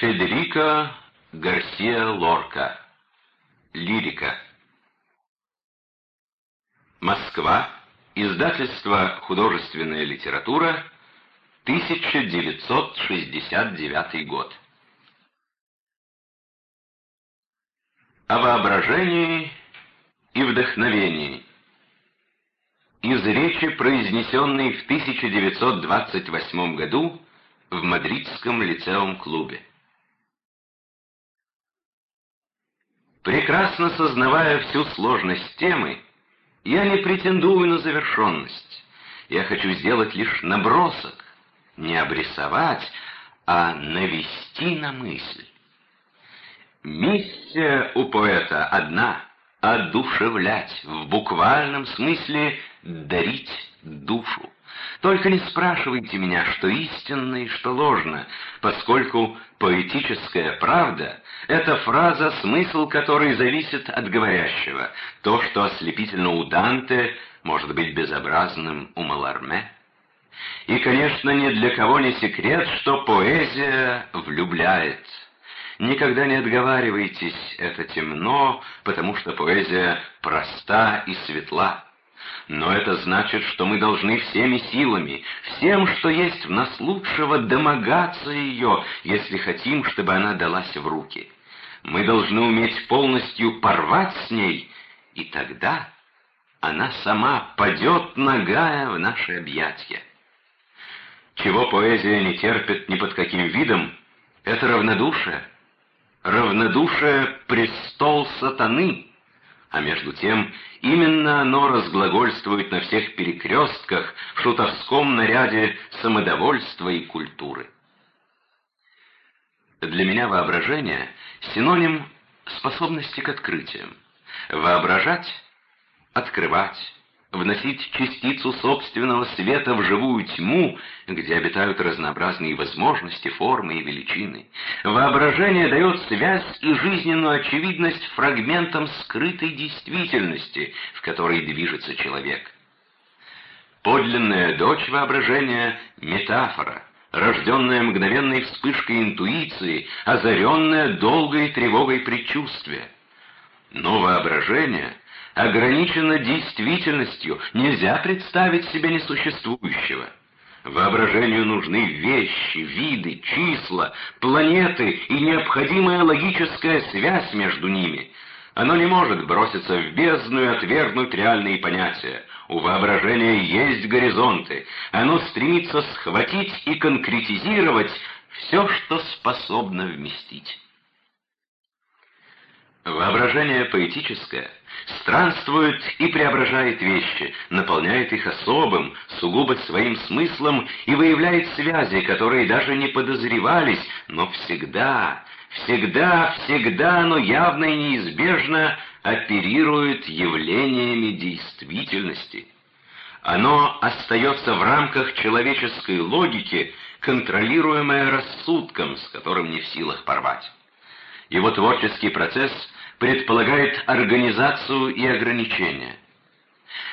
Федерико Гарсия Лорка. Лирика. Москва. Издательство «Художественная литература», 1969 год. О воображении и вдохновении. Из речи, произнесенной в 1928 году в Мадридском лицеум Прекрасно сознавая всю сложность темы, я не претендую на завершенность. Я хочу сделать лишь набросок, не обрисовать, а навести на мысль. Миссия у поэта одна — одушевлять, в буквальном смысле дарить душу. Только не спрашивайте меня, что истинно и что ложно, поскольку поэтическая правда — это фраза, смысл которой зависит от говорящего. То, что ослепительно у Данте, может быть безобразным у Маларме. И, конечно, ни для кого не секрет, что поэзия влюбляет. Никогда не отговаривайтесь, это темно, потому что поэзия проста и светла. Но это значит, что мы должны всеми силами, всем, что есть в нас лучшего, домогаться ее, если хотим, чтобы она далась в руки. Мы должны уметь полностью порвать с ней, и тогда она сама падет нагая в наши объятия. Чего поэзия не терпит ни под каким видом, это равнодушие. Равнодушие — престол сатаны — а между тем именно оно разглагольствует на всех перекрестках в шутовском наряде самодовольства и культуры. Для меня воображение — синоним способности к открытиям. Воображать — открывать, вносить частицу собственного света в живую тьму, где обитают разнообразные возможности, формы и величины. Воображение дает связь и жизненную очевидность фрагментам скрытой действительности, в которой движется человек. Подлинная дочь воображения — метафора, рожденная мгновенной вспышкой интуиции, озаренная долгой тревогой предчувствия. Но воображение — ограничено действительностью, нельзя представить себе несуществующего. Воображению нужны вещи, виды, числа, планеты и необходимая логическая связь между ними. Оно не может броситься в бездну и отвергнуть реальные понятия. У воображения есть горизонты. Оно стремится схватить и конкретизировать все, что способно вместить. Воображение поэтическое странствует и преображает вещи, наполняет их особым, сугубо своим смыслом и выявляет связи, которые даже не подозревались, но всегда, всегда, всегда, но явно и неизбежно оперирует явлениями действительности. Оно остается в рамках человеческой логики, контролируемое рассудком, с которым не в силах порвать. Его творческий процесс предполагает организацию и ограничения.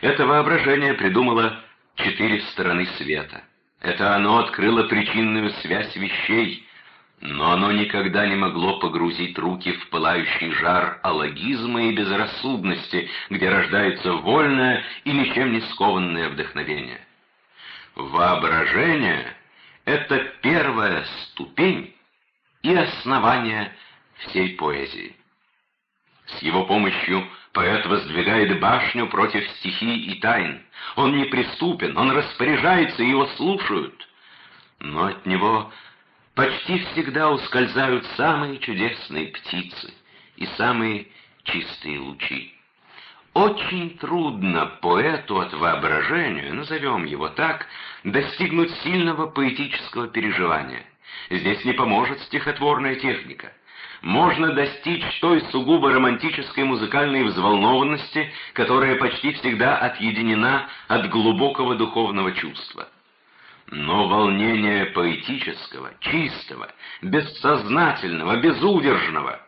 Это воображение придумало четыре стороны света. Это оно открыло причинную связь вещей, но оно никогда не могло погрузить руки в пылающий жар алогизма и безрассудности, где рождается вольное и ничем не скованное вдохновение. Воображение — это первая ступень и основание всей поэзии. С его помощью поэт воздвигает башню против стихий и тайн. Он неприступен, он распоряжается, его слушают. Но от него почти всегда ускользают самые чудесные птицы и самые чистые лучи. Очень трудно поэту от воображения, назовем его так, достигнуть сильного поэтического переживания. Здесь не поможет стихотворная техника можно достичь той сугубо романтической музыкальной взволнованности, которая почти всегда отъединена от глубокого духовного чувства. Но волнение поэтического, чистого, бессознательного, безудержного,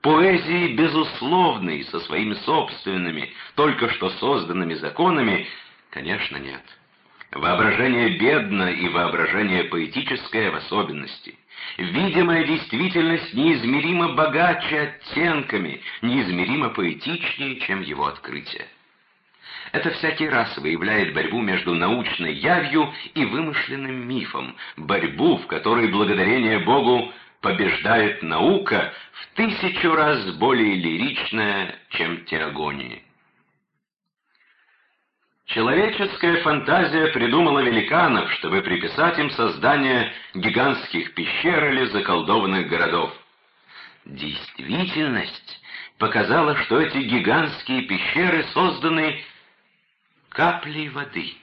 поэзии безусловной со своими собственными, только что созданными законами, конечно, нет. Воображение бедно и воображение поэтическое в особенности. Видимая действительность неизмеримо богаче оттенками, неизмеримо поэтичнее, чем его открытие. Это всякий раз выявляет борьбу между научной явью и вымышленным мифом, борьбу, в которой благодарение Богу побеждает наука в тысячу раз более лиричная, чем теогония. Человеческая фантазия придумала великанов, чтобы приписать им создание гигантских пещер или заколдованных городов. Действительность показала, что эти гигантские пещеры созданы каплей воды,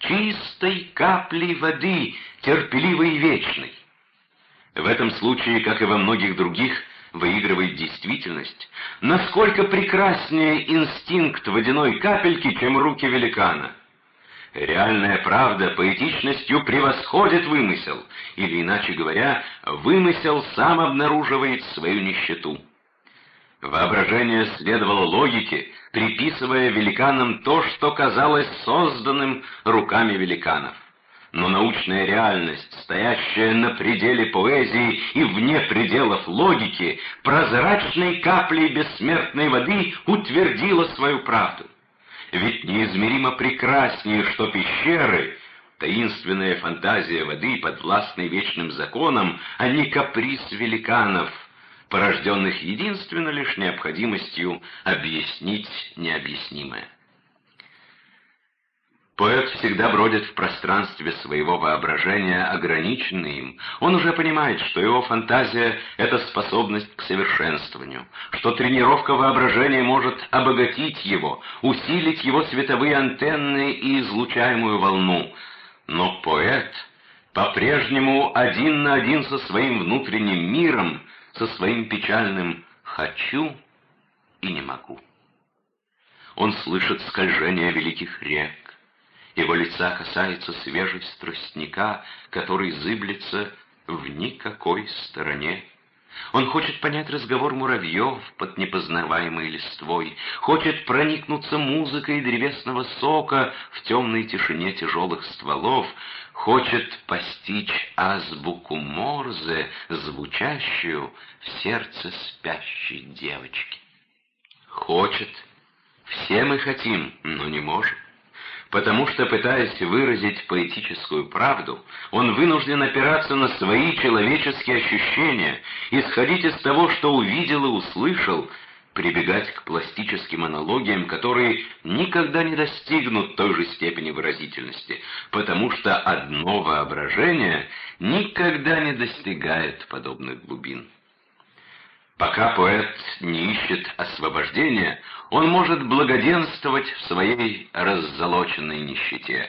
чистой каплей воды, терпеливой и вечной. В этом случае, как и во многих других, выигрывает действительность. Насколько прекраснее инстинкт водяной капельки, чем руки великана. Реальная правда поэтичностью превосходит вымысел, или, иначе говоря, вымысел сам обнаруживает свою нищету. Воображение следовало логике, приписывая великанам то, что казалось созданным руками великанов. Но научная реальность, стоящая на пределе поэзии и вне пределов логики, прозрачной каплей бессмертной воды утвердила свою правду. Ведь неизмеримо прекраснее, что пещеры, таинственная фантазия воды, подвластной вечным законам, а не каприз великанов — порожденных единственно лишь необходимостью объяснить необъяснимое. Поэт всегда бродит в пространстве своего воображения, ограниченный им. Он уже понимает, что его фантазия — это способность к совершенствованию, что тренировка воображения может обогатить его, усилить его световые антенны и излучаемую волну. Но поэт по-прежнему один на один со своим внутренним миром — со своим печальным «хочу» и «не могу». Он слышит скольжение великих рек, его лица касается свежесть тростника, который зыблется в никакой стороне. Он хочет понять разговор муравьев под непознаваемой листвой, хочет проникнуться музыкой древесного сока в темной тишине тяжелых стволов, хочет постичь азбуку Морзе, звучащую в сердце спящей девочки. Хочет. Все мы хотим, но не можем потому что, пытаясь выразить поэтическую правду, он вынужден опираться на свои человеческие ощущения, исходить из того, что увидел и услышал, прибегать к пластическим аналогиям, которые никогда не достигнут той же степени выразительности, потому что одно воображение никогда не достигает подобных глубин. Пока поэт не ищет освобождения, он может благоденствовать в своей раззолоченной нищете.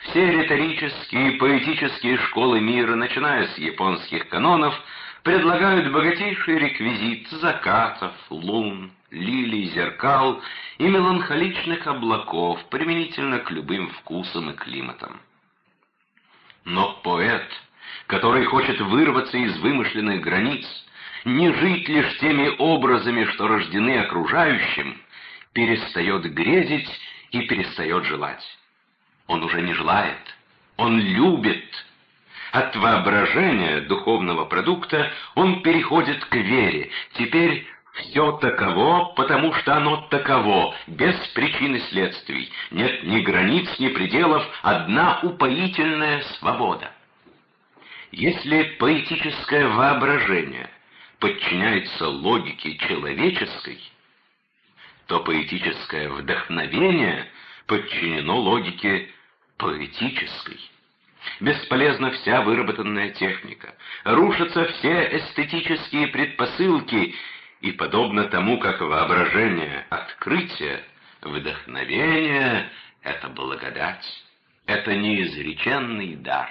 Все риторические и поэтические школы мира, начиная с японских канонов, предлагают богатейший реквизит закатов, лун, лилий, зеркал и меланхоличных облаков, применительно к любым вкусам и климатам. Но поэт, который хочет вырваться из вымышленных границ, не жить лишь теми образами, что рождены окружающим, перестает грезить и перестает желать. Он уже не желает, он любит. От воображения духовного продукта он переходит к вере. Теперь все таково, потому что оно таково, без причины следствий. Нет ни границ, ни пределов, одна упоительная свобода. Если поэтическое воображение подчиняется логике человеческой, то поэтическое вдохновение подчинено логике поэтической. Бесполезна вся выработанная техника, рушатся все эстетические предпосылки, и подобно тому, как воображение — открытие, вдохновение — это благодать, это неизреченный дар.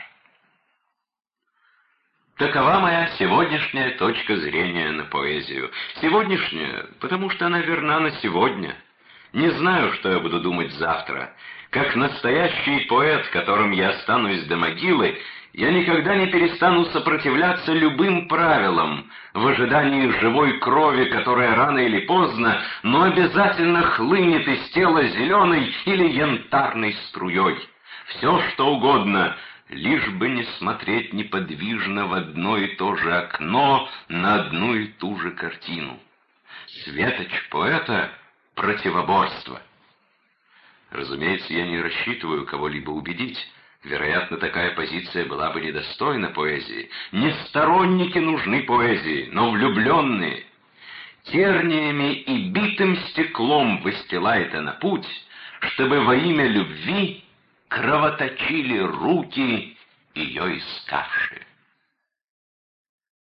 Такова моя сегодняшняя точка зрения на поэзию. Сегодняшняя, потому что она верна на сегодня. Не знаю, что я буду думать завтра. Как настоящий поэт, которым я останусь до могилы, я никогда не перестану сопротивляться любым правилам, в ожидании живой крови, которая рано или поздно, но обязательно хлынет из тела зеленой или янтарной струей. все что угодно, лишь бы не смотреть неподвижно в одно и то же окно на одну и ту же картину. Светоч поэта — противоборство. Разумеется, я не рассчитываю кого-либо убедить. Вероятно, такая позиция была бы недостойна поэзии. Не сторонники нужны поэзии, но влюбленные. Терниями и битым стеклом выстилает она путь, чтобы во имя любви кровоточили руки ее искавшие.